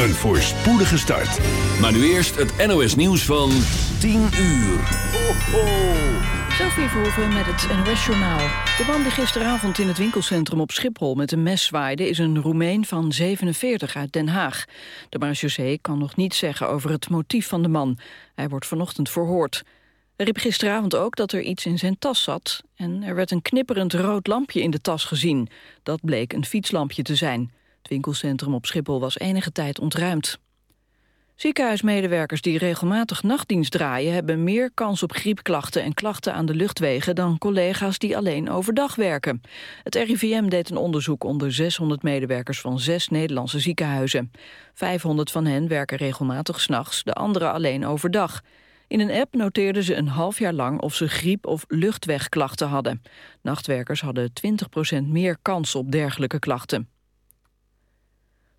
Een voorspoedige start. Maar nu eerst het NOS nieuws van 10 uur. Ho, ho. Sophie Verhoeven met het NOS-journaal. De man die gisteravond in het winkelcentrum op Schiphol met een mes zwaaide... is een Roemeen van 47 uit Den Haag. De marechaussee kan nog niets zeggen over het motief van de man. Hij wordt vanochtend verhoord. Er riep gisteravond ook dat er iets in zijn tas zat... en er werd een knipperend rood lampje in de tas gezien. Dat bleek een fietslampje te zijn. Het winkelcentrum op Schiphol was enige tijd ontruimd. Ziekenhuismedewerkers die regelmatig nachtdienst draaien... hebben meer kans op griepklachten en klachten aan de luchtwegen... dan collega's die alleen overdag werken. Het RIVM deed een onderzoek onder 600 medewerkers... van zes Nederlandse ziekenhuizen. 500 van hen werken regelmatig s'nachts, de anderen alleen overdag. In een app noteerden ze een half jaar lang of ze griep- of luchtwegklachten hadden. Nachtwerkers hadden 20% meer kans op dergelijke klachten.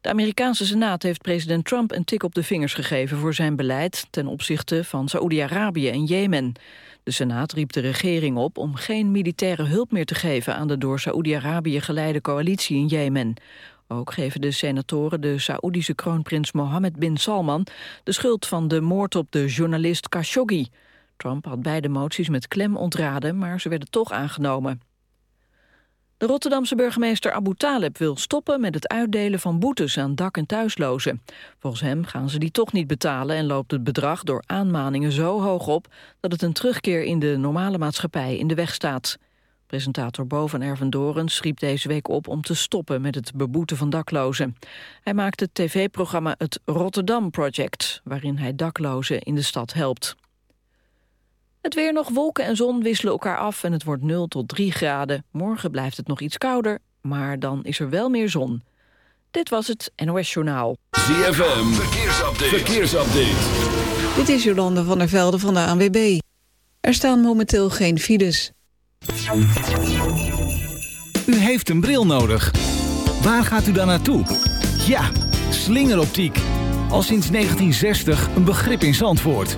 De Amerikaanse Senaat heeft president Trump een tik op de vingers gegeven voor zijn beleid ten opzichte van Saoedi-Arabië en Jemen. De Senaat riep de regering op om geen militaire hulp meer te geven aan de door Saoedi-Arabië geleide coalitie in Jemen. Ook geven de senatoren de Saoedische kroonprins Mohammed bin Salman de schuld van de moord op de journalist Khashoggi. Trump had beide moties met klem ontraden, maar ze werden toch aangenomen. De Rotterdamse burgemeester Abu Taleb wil stoppen met het uitdelen van boetes aan dak- en thuislozen. Volgens hem gaan ze die toch niet betalen en loopt het bedrag door aanmaningen zo hoog op dat het een terugkeer in de normale maatschappij in de weg staat. Presentator Bo van Ervendoren schriep deze week op om te stoppen met het beboeten van daklozen. Hij maakt het tv-programma het Rotterdam Project, waarin hij daklozen in de stad helpt. Het weer nog wolken en zon wisselen elkaar af en het wordt 0 tot 3 graden. Morgen blijft het nog iets kouder, maar dan is er wel meer zon. Dit was het NOS Journaal. ZFM, verkeersupdate. verkeersupdate. Dit is Jolande van der Velde van de ANWB. Er staan momenteel geen files. U heeft een bril nodig. Waar gaat u dan naartoe? Ja, slingeroptiek. Al sinds 1960 een begrip in Zandvoort.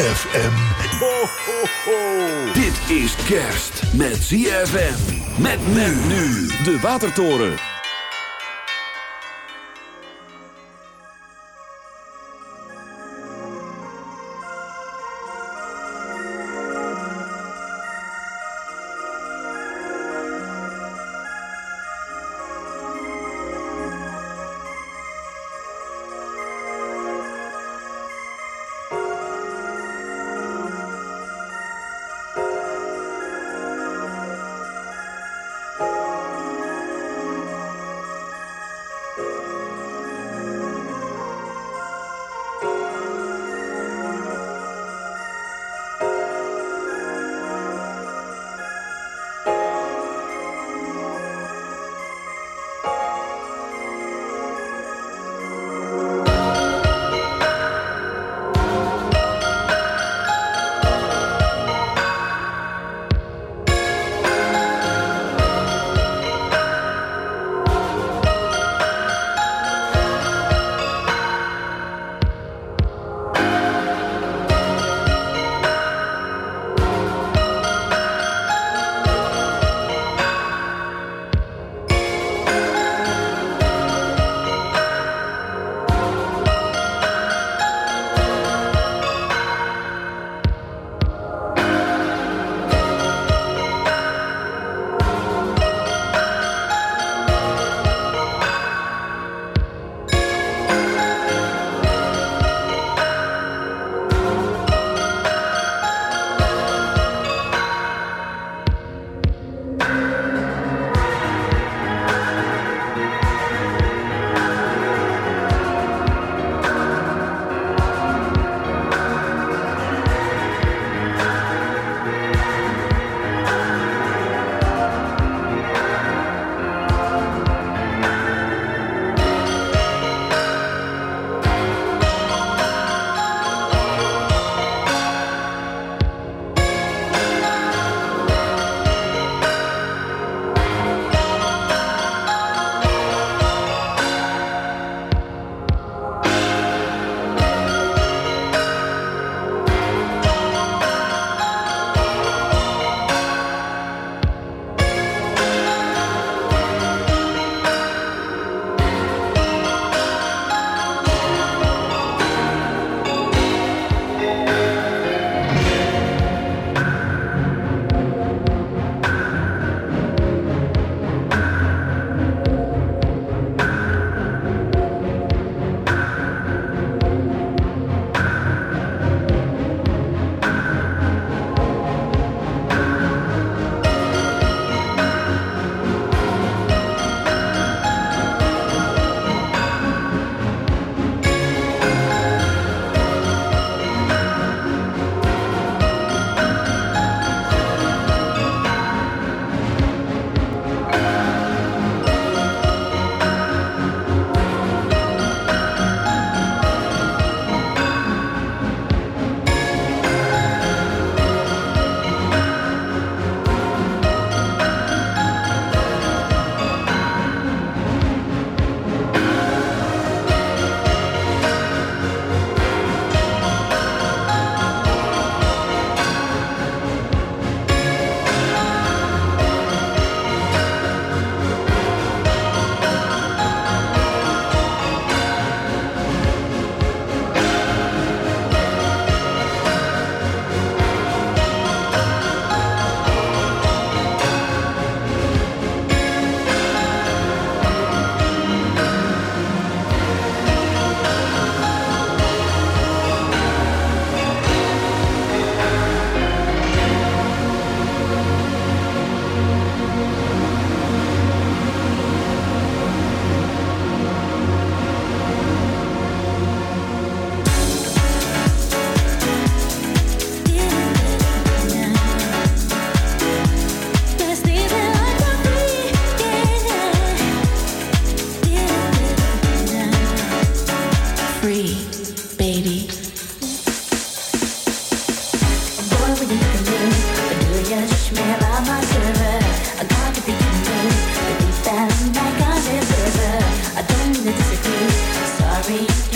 ZFM. Ho, ho, ho. Dit is kerst met ZFM. Met men nu. De Watertoren. Just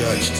judged.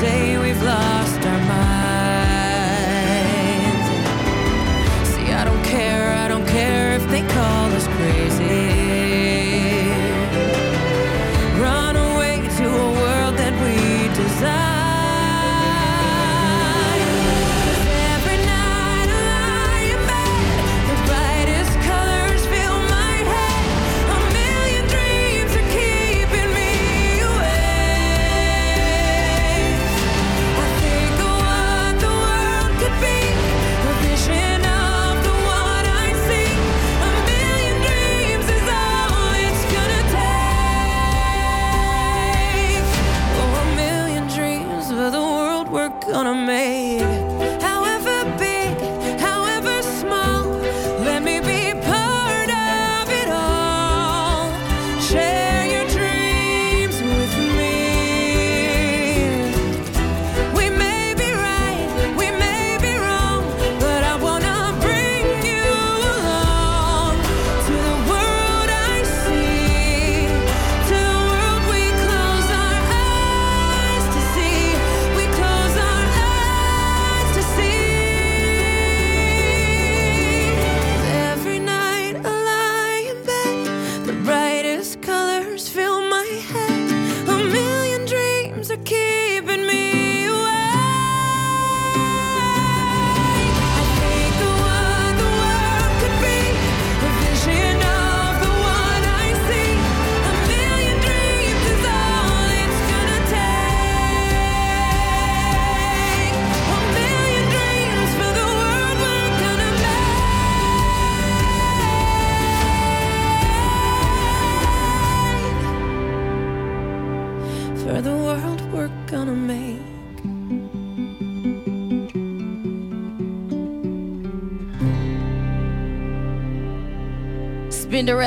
say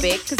topics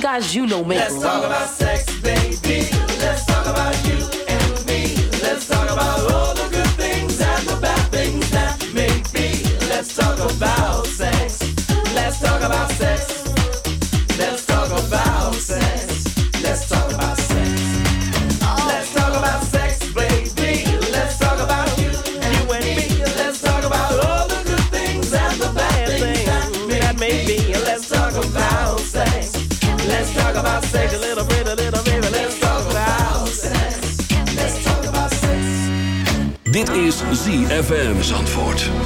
guys you know make love. Let's talk about sex, baby. ZFM Zandvoort.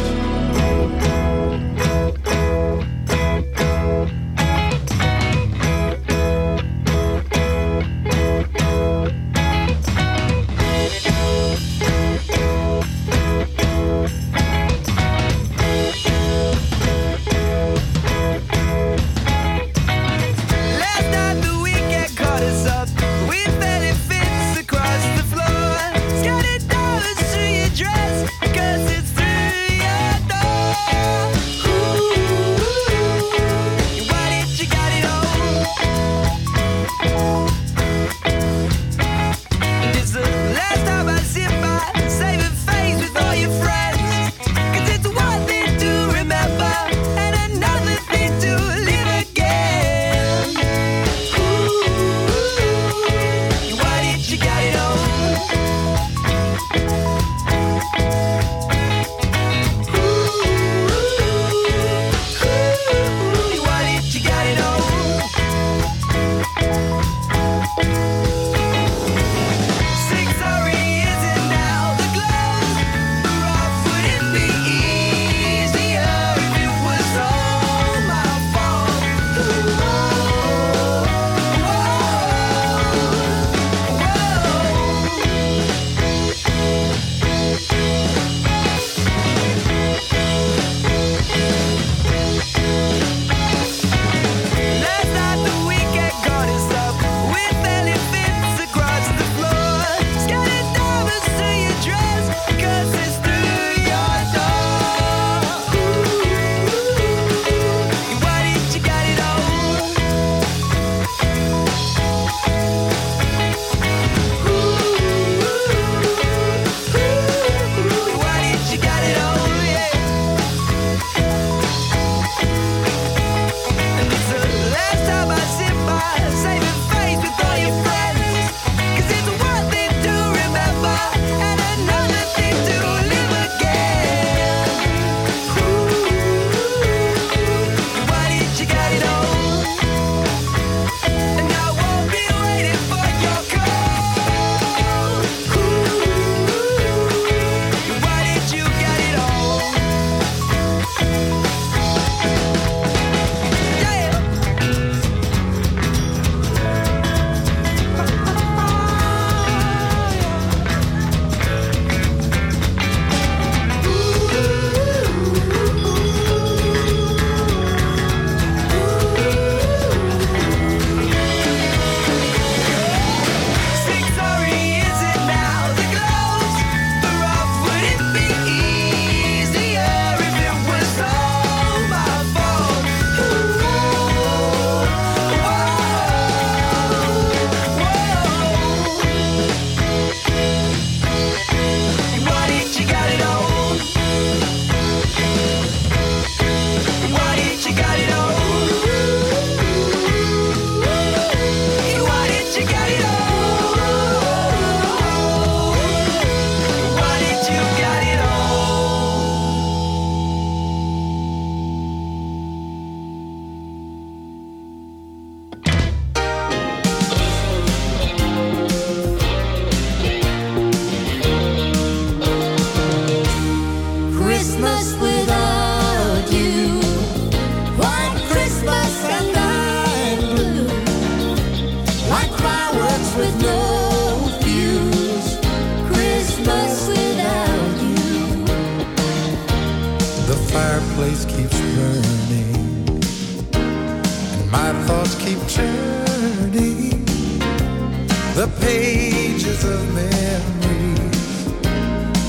the pages of memories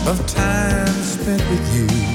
of time spent with you.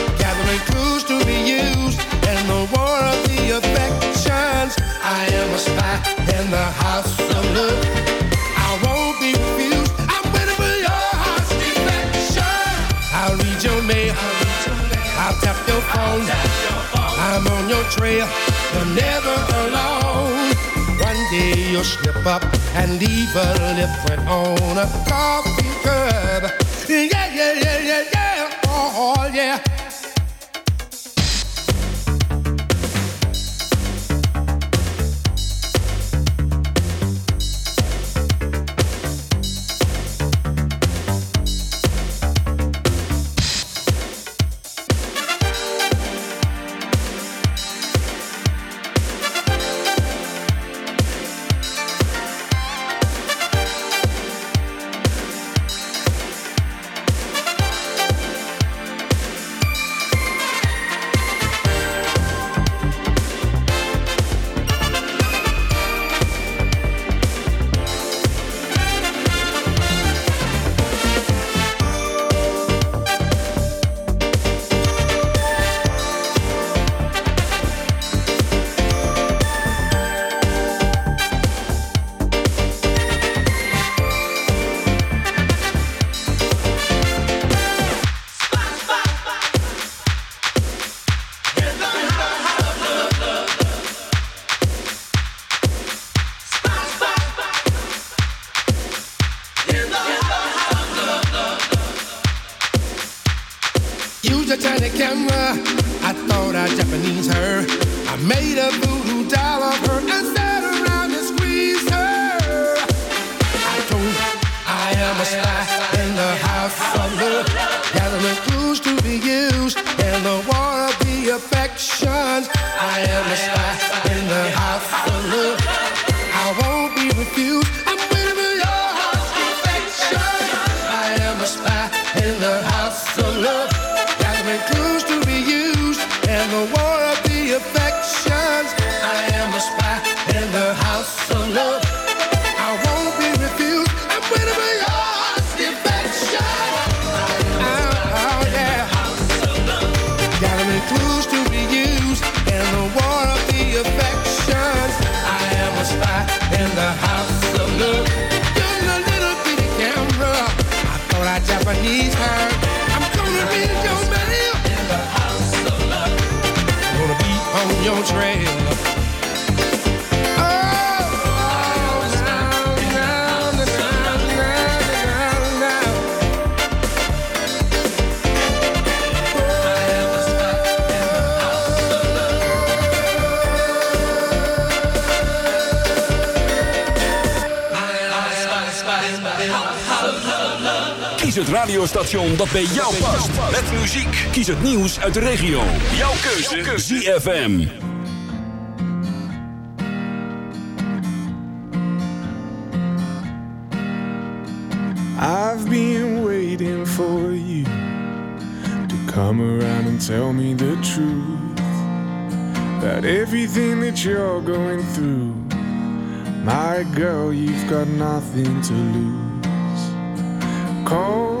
spy in the house of love. I won't be refused. I'm waiting for your heart's affection. I'll read your mail. I'll tap your phone. I'm on your trail. You're never alone. One day you'll slip up and leave a lip on a coffee cup. Yeah, yeah, yeah, yeah, yeah. Oh, yeah. Camera. I thought I'd Japanese her. I made a voodoo radiostation dat bij jou past. Met muziek. Kies het nieuws uit de regio. Jouw keuze. ZFM. I've been waiting for you to come around and tell me the truth about everything that you're going through. My girl, you've got nothing to lose. Cold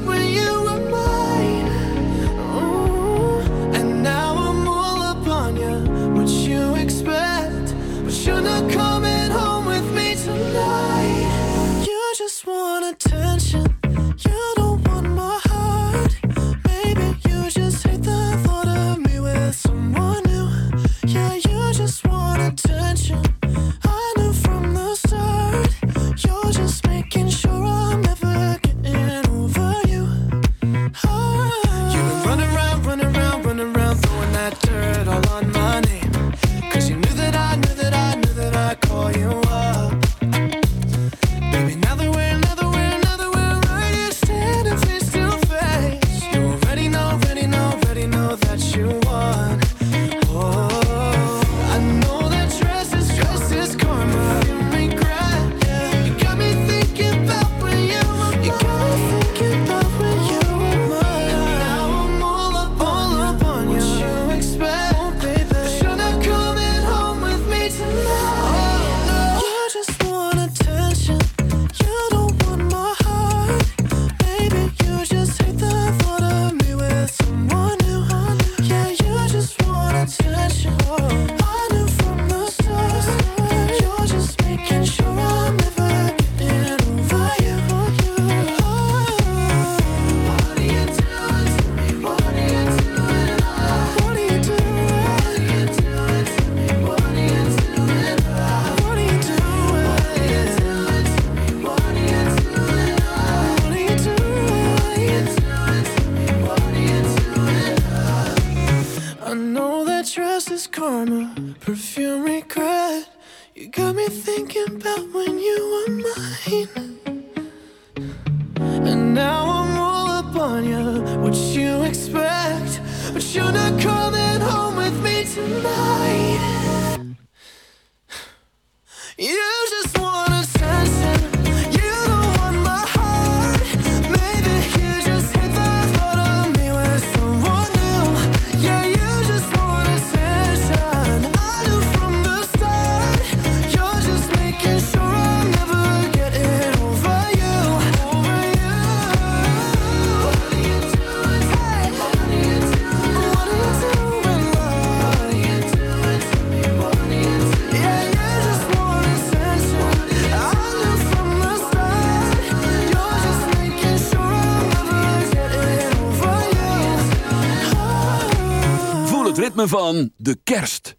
want attention. Van de kerst.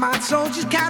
my soldiers got